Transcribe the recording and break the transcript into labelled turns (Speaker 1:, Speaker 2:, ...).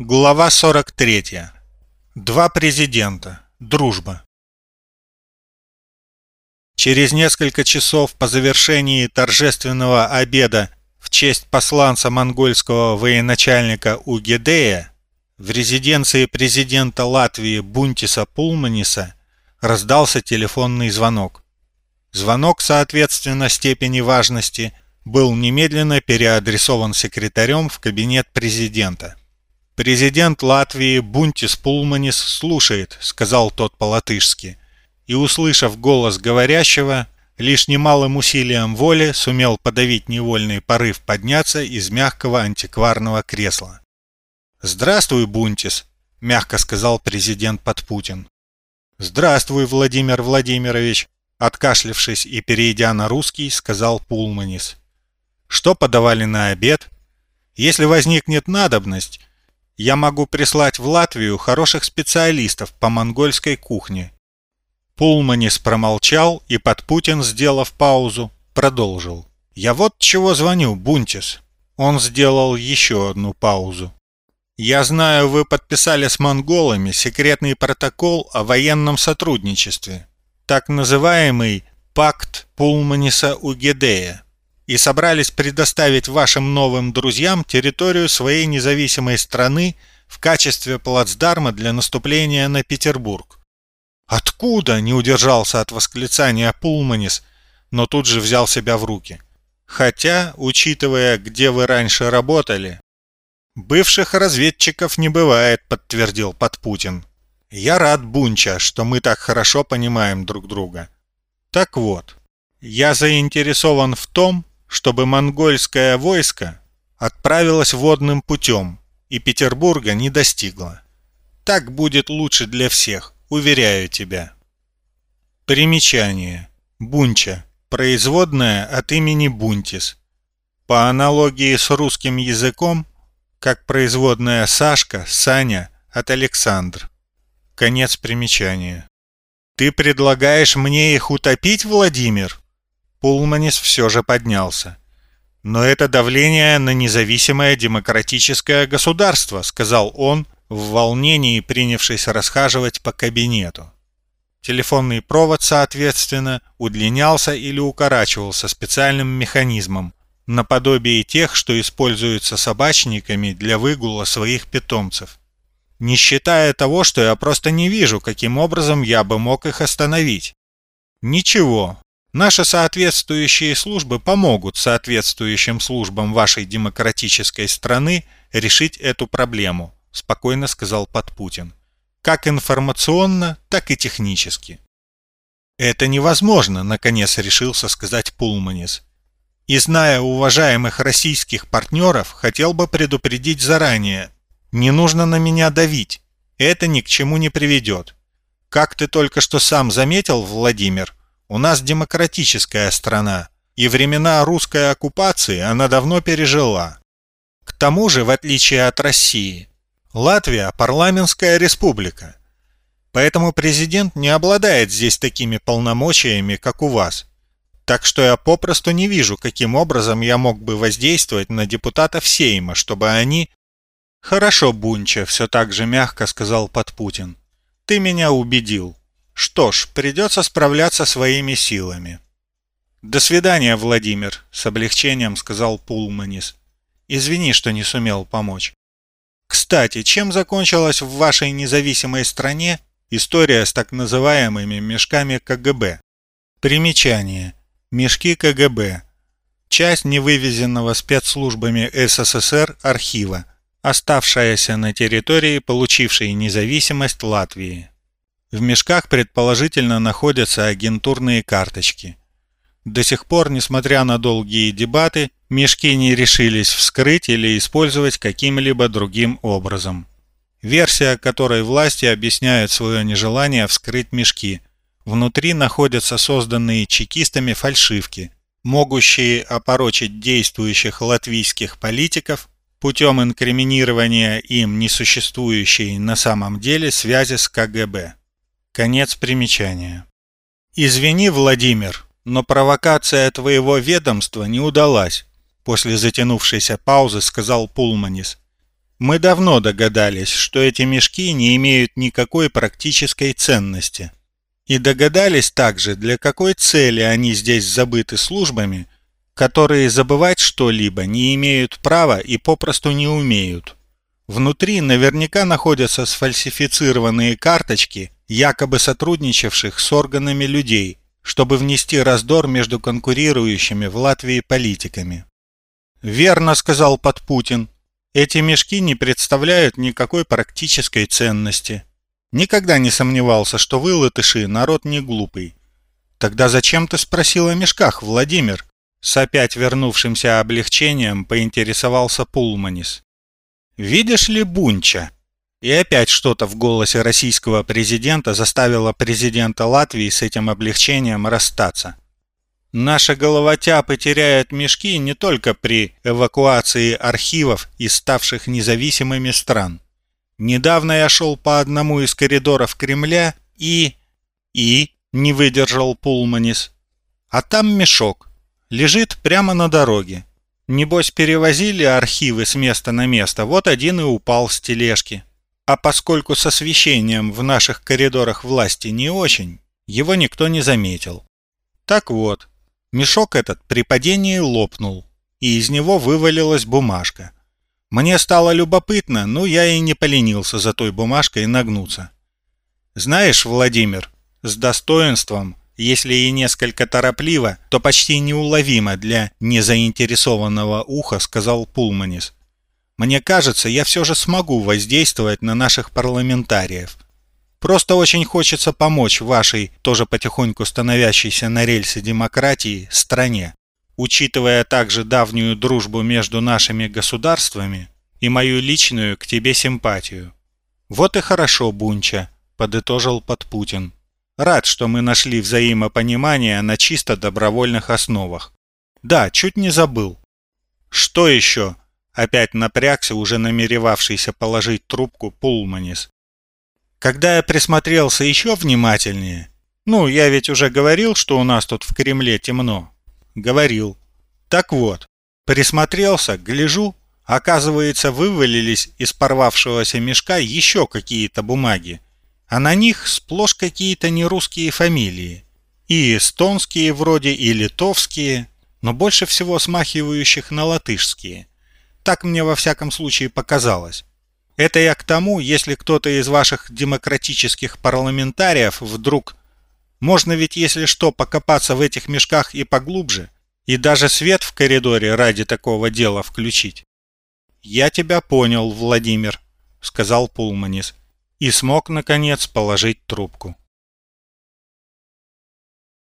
Speaker 1: Глава 43. Два президента. Дружба. Через несколько часов по завершении торжественного обеда в честь посланца монгольского военачальника Угедея в резиденции президента Латвии Бунтиса Пулманиса раздался телефонный звонок. Звонок, соответственно степени важности, был немедленно переадресован секретарем в кабинет президента. «Президент Латвии Бунтис Пулманис слушает», — сказал тот по-латышски, и, услышав голос говорящего, лишь немалым усилием воли сумел подавить невольный порыв подняться из мягкого антикварного кресла. «Здравствуй, Бунтис», — мягко сказал президент Подпутин. «Здравствуй, Владимир Владимирович», — откашлившись и перейдя на русский, сказал Пулманис. «Что подавали на обед? Если возникнет надобность, я могу прислать в Латвию хороших специалистов по монгольской кухне». Пулманис промолчал и Подпутин, сделав паузу, продолжил. «Я вот чего звоню, Бунтис». Он сделал еще одну паузу. «Я знаю, вы подписали с монголами секретный протокол о военном сотрудничестве, так называемый «Пакт Пулманиса-Угедея» и собрались предоставить вашим новым друзьям территорию своей независимой страны в качестве плацдарма для наступления на Петербург. «Откуда?» – не удержался от восклицания Пулманис, но тут же взял себя в руки. «Хотя, учитывая, где вы раньше работали...» «Бывших разведчиков не бывает», – подтвердил Подпутин. «Я рад, Бунча, что мы так хорошо понимаем друг друга. Так вот, я заинтересован в том, чтобы монгольское войско отправилось водным путем и Петербурга не достигло. Так будет лучше для всех, уверяю тебя. Примечание. Бунча. Производная от имени Бунтис. По аналогии с русским языком, как производная Сашка, Саня от Александр. Конец примечания. Ты предлагаешь мне их утопить, Владимир? Пулманис все же поднялся. «Но это давление на независимое демократическое государство», сказал он, в волнении принявшись расхаживать по кабинету. Телефонный провод, соответственно, удлинялся или укорачивался специальным механизмом, наподобие тех, что используются собачниками для выгула своих питомцев. Не считая того, что я просто не вижу, каким образом я бы мог их остановить. Ничего, Наши соответствующие службы помогут соответствующим службам вашей демократической страны решить эту проблему, спокойно сказал Подпутин. Как информационно, так и технически. Это невозможно, наконец решился сказать Пулманис. И зная уважаемых российских партнеров, хотел бы предупредить заранее. Не нужно на меня давить. Это ни к чему не приведет. Как ты только что сам заметил, Владимир, у нас демократическая страна, и времена русской оккупации она давно пережила. К тому же, в отличие от России, Латвия – парламентская республика. Поэтому президент не обладает здесь такими полномочиями, как у вас. Так что я попросту не вижу, каким образом я мог бы воздействовать на депутатов Сейма, чтобы они... «Хорошо, Бунча», – все так же мягко сказал Подпутин. «Ты меня убедил. Что ж, придется справляться своими силами. «До свидания, Владимир», — с облегчением сказал Пулманис. «Извини, что не сумел помочь». «Кстати, чем закончилась в вашей независимой стране история с так называемыми мешками КГБ?» Примечание. Мешки КГБ. Часть невывезенного спецслужбами СССР архива, оставшаяся на территории, получившей независимость Латвии. В мешках предположительно находятся агентурные карточки. До сих пор, несмотря на долгие дебаты, мешки не решились вскрыть или использовать каким-либо другим образом. Версия, которой власти объясняют свое нежелание вскрыть мешки. Внутри находятся созданные чекистами фальшивки, могущие опорочить действующих латвийских политиков путем инкриминирования им несуществующей на самом деле связи с КГБ. Конец примечания. «Извини, Владимир, но провокация твоего ведомства не удалась», после затянувшейся паузы сказал Пулманис. Мы давно догадались, что эти мешки не имеют никакой практической ценности. И догадались также, для какой цели они здесь забыты службами, которые забывать что-либо не имеют права и попросту не умеют. Внутри наверняка находятся сфальсифицированные карточки, якобы сотрудничавших с органами людей, чтобы внести раздор между конкурирующими в Латвии политиками. «Верно», — сказал Подпутин, эти мешки не представляют никакой практической ценности. Никогда не сомневался, что вы, латыши, народ не глупый. Тогда зачем ты спросил о мешках, Владимир? С опять вернувшимся облегчением поинтересовался Пулманис. Видишь ли Бунча? И опять что-то в голосе российского президента заставило президента Латвии с этим облегчением расстаться. Наши головотяпы теряют мешки не только при эвакуации архивов из ставших независимыми стран. Недавно я шел по одному из коридоров Кремля и... и... не выдержал Пулманис. А там мешок. Лежит прямо на дороге. Небось, перевозили архивы с места на место, вот один и упал с тележки. А поскольку с освещением в наших коридорах власти не очень, его никто не заметил. Так вот, Мешок этот при падении лопнул, и из него вывалилась бумажка. Мне стало любопытно, но я и не поленился за той бумажкой нагнуться. Знаешь, Владимир, с достоинством, если и несколько торопливо, то почти неуловимо для незаинтересованного уха, сказал Пулманис. Мне кажется, я все же смогу воздействовать на наших парламентариев. Просто очень хочется помочь вашей, тоже потихоньку становящейся на рельсы демократии, стране, учитывая также давнюю дружбу между нашими государствами и мою личную к тебе симпатию. Вот и хорошо, Бунча, подытожил Подпутин. Рад, что мы нашли взаимопонимание на чисто добровольных основах. Да, чуть не забыл. Что еще? Опять напрягся, уже намеревавшийся положить трубку Пулманис. Когда я присмотрелся еще внимательнее, ну, я ведь уже говорил, что у нас тут в Кремле темно. Говорил. Так вот, присмотрелся, гляжу, оказывается, вывалились из порвавшегося мешка еще какие-то бумаги, а на них сплошь какие-то нерусские фамилии. И эстонские вроде, и литовские, но больше всего смахивающих на латышские. Так мне во всяком случае показалось. Это я к тому, если кто-то из ваших демократических парламентариев вдруг... Можно ведь, если что, покопаться в этих мешках и поглубже, и даже свет в коридоре ради такого дела включить. «Я тебя понял, Владимир», — сказал Пулманис, и смог, наконец, положить трубку.